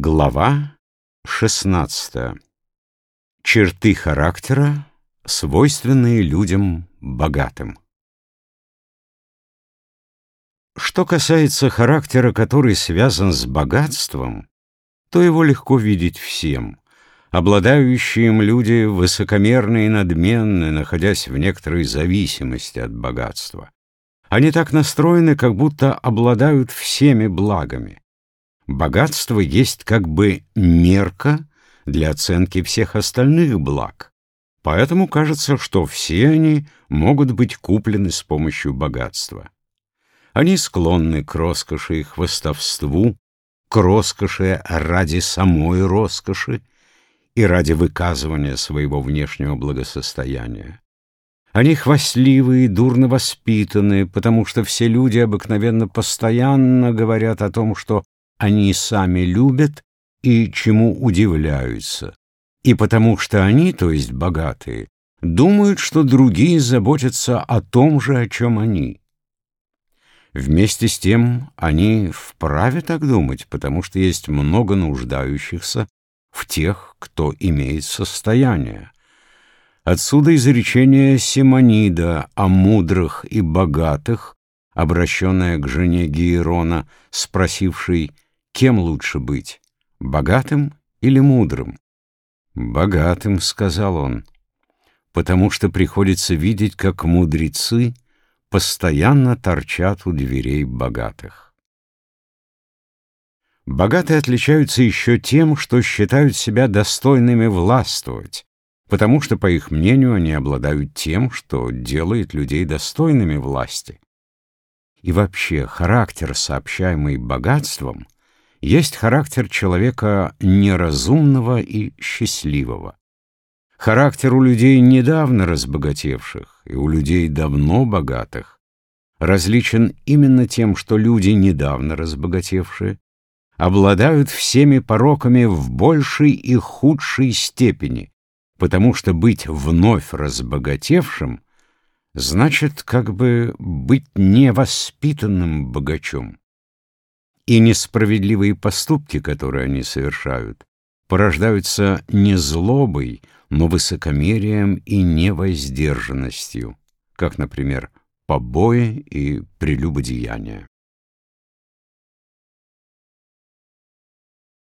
Глава 16. Черты характера, свойственные людям богатым. Что касается характера, который связан с богатством, то его легко видеть всем. Обладающие им люди высокомерны и надменны, находясь в некоторой зависимости от богатства. Они так настроены, как будто обладают всеми благами. Богатство есть как бы мерка для оценки всех остальных благ. Поэтому кажется, что все они могут быть куплены с помощью богатства. Они склонны к роскоши и хвостовству, к роскоши ради самой роскоши и ради выказывания своего внешнего благосостояния. Они хвастливые и дурно воспитаны, потому что все люди обыкновенно постоянно говорят о том, что они сами любят и чему удивляются, и потому что они, то есть богатые, думают, что другие заботятся о том же, о чем они. Вместе с тем они вправе так думать, потому что есть много нуждающихся в тех, кто имеет состояние. Отсюда изречение Симонида о мудрых и богатых, обращенное к жене Гиерона, спросившей Кем лучше быть, богатым или мудрым? «Богатым», — сказал он, — «потому что приходится видеть, как мудрецы постоянно торчат у дверей богатых». Богатые отличаются еще тем, что считают себя достойными властвовать, потому что, по их мнению, они обладают тем, что делает людей достойными власти. И вообще характер, сообщаемый богатством — есть характер человека неразумного и счастливого. Характер у людей недавно разбогатевших и у людей давно богатых различен именно тем, что люди, недавно разбогатевшие, обладают всеми пороками в большей и худшей степени, потому что быть вновь разбогатевшим значит как бы быть невоспитанным богачом и несправедливые поступки, которые они совершают, порождаются не злобой, но высокомерием и невоздержанностью, как, например, побои и прелюбодеяния.